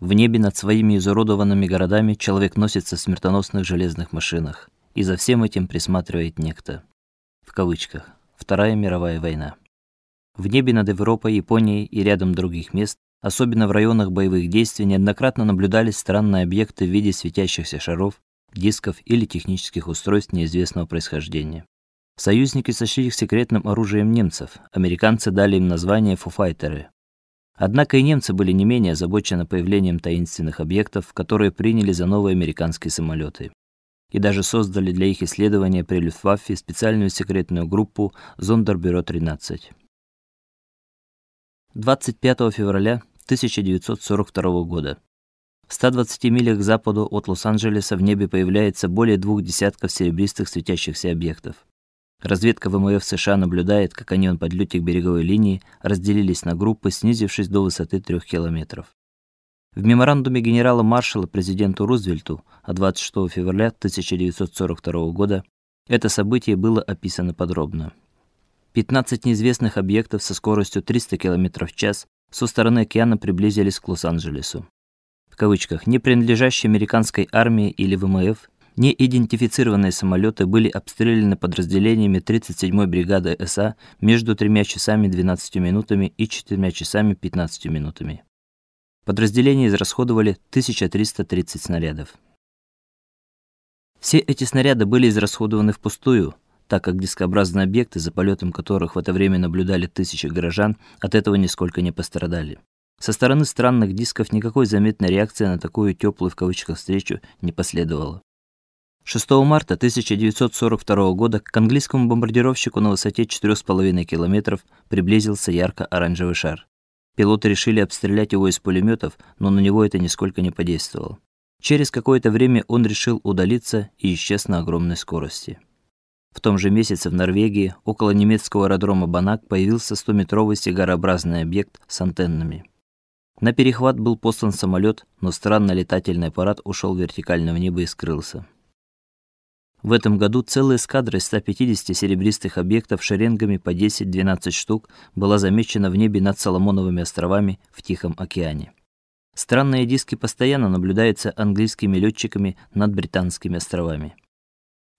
В небе над своими изуродованными городами человек носится в смертоносных железных машинах, и за всем этим присматривает некто. В кавычках. Вторая мировая война. В небе над Европой, Японией и рядом других мест, особенно в районах боевых действий, неоднократно наблюдались странные объекты в виде светящихся шаров, дисков или технических устройств неизвестного происхождения. Союзники сочли их секретным оружием немцев. Американцы дали им название фуфайтеры. Однако и немцы были не менее озабочены появлением таинственных объектов, которые приняли за новые американские самолеты. И даже создали для их исследования при Люфтваффе специальную секретную группу Зондербюро 13. 25 февраля 1942 года. В 120 милях к западу от Лос-Анджелеса в небе появляется более двух десятков серебристых светящихся объектов. Разведка ВМФ США наблюдает, как они на подлете береговой линии разделились на группы, снизившись до высоты 3 километров. В меморандуме генерала-маршала президенту Рузвельту от 26 февраля 1942 года это событие было описано подробно. 15 неизвестных объектов со скоростью 300 км в час со стороны океана приблизились к Лос-Анджелесу. В кавычках не принадлежащие американской армии или ВМФ неидентифицированные самолеты были обстреляны подразделениями 37-й бригады СА между 3 часами 12 минутами и 4 часами 15 минутами. Подразделения израсходовали 1330 снарядов. Все эти снаряды были израсходованы впустую, так как дискообразные объекты, за полетом которых в это время наблюдали тысячи горожан, от этого нисколько не пострадали. Со стороны странных дисков никакой заметной реакции на такую теплую в кавычках встречу не последовало. 6 марта 1942 года к английскому бомбардировщику на высоте 4,5 километров приблизился ярко-оранжевый шар. Пилоты решили обстрелять его из пулеметов, но на него это нисколько не подействовало. Через какое-то время он решил удалиться и исчез на огромной скорости. В том же месяце в Норвегии, около немецкого аэродрома Банак, появился 100-метровый сигарообразный объект с антеннами. На перехват был послан самолет, но странный летательный аппарат ушел вертикально в небо и скрылся. В этом году целая эскадра из 150 серебристых объектов шеренгами по 10-12 штук была замечена в небе над Соломоновыми островами в Тихом океане. Странные диски постоянно наблюдаются английскими летчиками над британскими островами.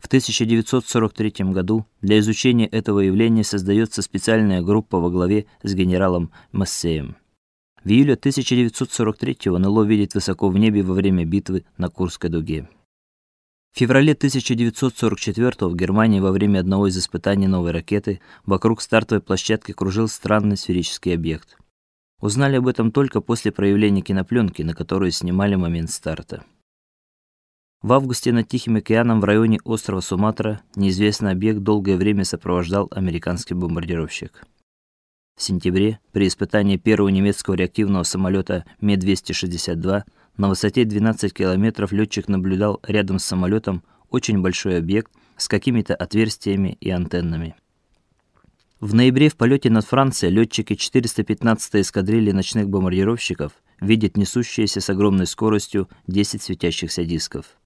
В 1943 году для изучения этого явления создается специальная группа во главе с генералом Массеем. В июле 1943 НЛО видит высоко в небе во время битвы на Курской дуге. В феврале 1944 в Германии во время одного из испытаний новой ракеты вокруг стартовой площадки кружил странный сферический объект. Узнали об этом только после проявления кинопленки, на которую снимали момент старта. В августе над Тихим океаном в районе острова Суматра неизвестный объект долгое время сопровождал американский бомбардировщик. В сентябре при испытании первого немецкого реактивного самолета Ми-262 на высоте 12 километров летчик наблюдал рядом с самолетом очень большой объект с какими-то отверстиями и антеннами. В ноябре в полете над Францией летчики 415-й эскадрильи ночных бомбардировщиков видят несущиеся с огромной скоростью 10 светящихся дисков.